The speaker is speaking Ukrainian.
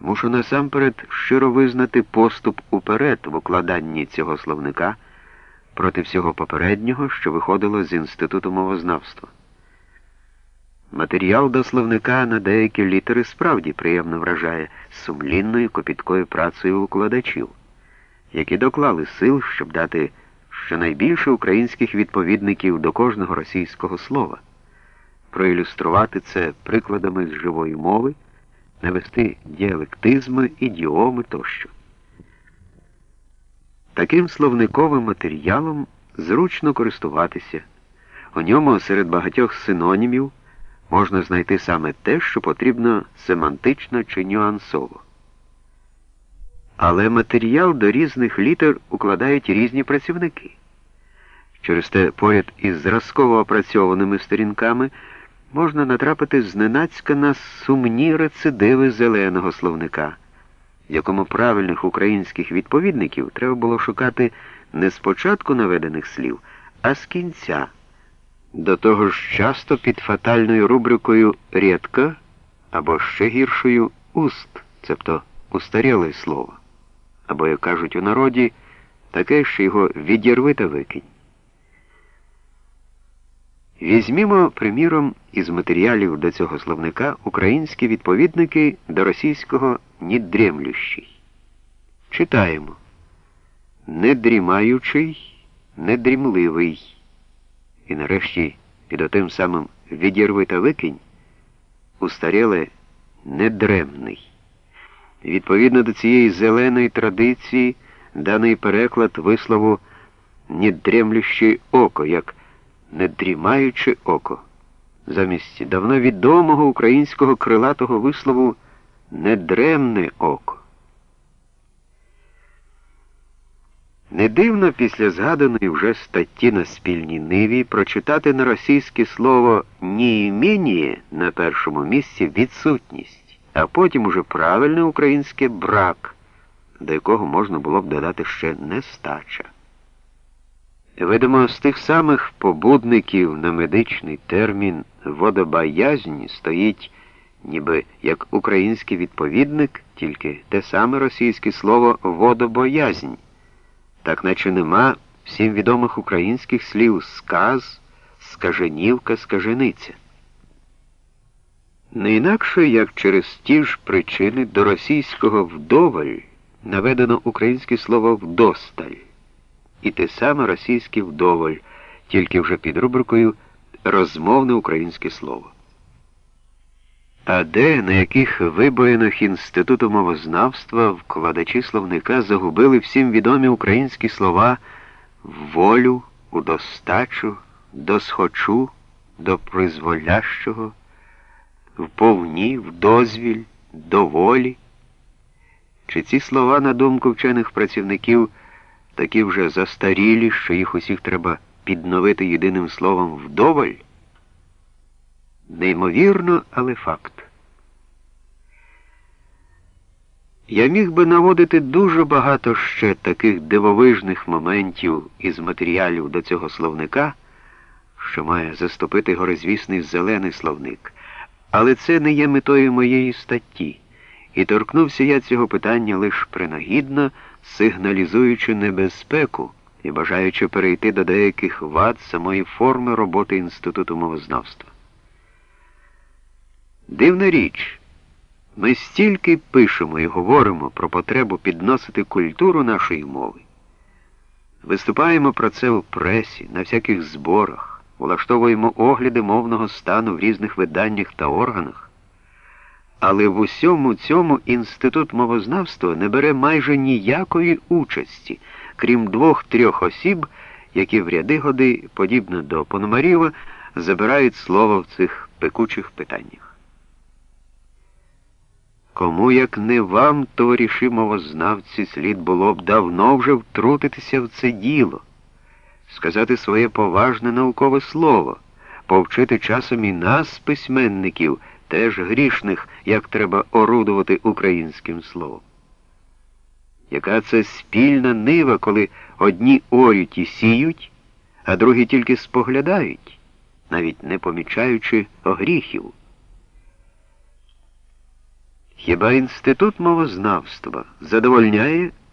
Мушу насамперед щиро визнати поступ уперед в укладанні цього словника проти всього попереднього, що виходило з Інституту мовознавства. Матеріал до словника на деякі літери справді приємно вражає сумлінною копіткою працею укладачів, які доклали сил, щоб дати щонайбільше українських відповідників до кожного російського слова, проілюструвати це прикладами з живої мови, навести діалектизми, ідіоми тощо. Таким словниковим матеріалом зручно користуватися. У ньому серед багатьох синонімів можна знайти саме те, що потрібно семантично чи нюансово. Але матеріал до різних літер укладають різні працівники. Через те поряд із зразково опрацьованими сторінками можна натрапити зненацька на сумні рецидиви зеленого словника, якому правильних українських відповідників треба було шукати не з початку наведених слів, а з кінця. До того ж часто під фатальною рубрикою «рідка» або ще гіршою уст, цебто устаріле слово, або, як кажуть у народі, таке, що його відірви та викинь. Візьмімо, приміром, із матеріалів до цього словника українські відповідники до російського «недремлющий». Читаємо недрімаючий, недрімливий. І нарешті під отим самим відірви та викинь устаріле недремний. Відповідно до цієї зеленої традиції даний переклад вислову «недремлюще око, як недрімаюче око, замість давно відомого українського крилатого вислову недремне око. Не дивно після згаданої вже статті на спільній ниві прочитати на російське слово «ніімєніє» на першому місці відсутність, а потім уже правильне українське брак, до якого можна було б додати ще нестача. Видимо, з тих самих побудників на медичний термін водобаязнь стоїть, ніби як український відповідник, тільки те саме російське слово водобоязнь так наче нема всім відомих українських слів сказ, скаженівка, скажениця. Не інакше, як через ті ж причини до російського вдоволь наведено українське слово вдосталь, і те саме російське вдоволь, тільки вже під рубрикою розмовне українське слово. А де, на яких вибоїнах Інституту мовознавства вкладачі словника загубили всім відомі українські слова в волю, у достачу, досхочу, до призволящого, в повні, в дозвіль, доволі? Чи ці слова, на думку вчених працівників, такі вже застарілі, що їх усіх треба підновити єдиним словом вдоволь? Неймовірно, але факт. Я міг би наводити дуже багато ще таких дивовижних моментів із матеріалів до цього словника, що має заступити горизвісний зелений словник, але це не є метою моєї статті, і торкнувся я цього питання лише принагідно, сигналізуючи небезпеку і бажаючи перейти до деяких вад самої форми роботи Інституту мовознавства. Дивна річ. Ми стільки пишемо і говоримо про потребу підносити культуру нашої мови. Виступаємо про це в пресі, на всяких зборах, влаштовуємо огляди мовного стану в різних виданнях та органах. Але в усьому цьому інститут мовознавства не бере майже ніякої участі, крім двох-трьох осіб, які в ряди годи, подібно до Пономарєва, забирають слово в цих пекучих питаннях. Кому, як не вам, товариші мовознавці, слід було б давно вже втрутитися в це діло, сказати своє поважне наукове слово, повчити часом і нас, письменників, теж грішних, як треба орудувати українським словом. Яка це спільна нива, коли одні орють і сіють, а другі тільки споглядають, навіть не помічаючи огріхів. Хіба інститут мовознавства задовольняє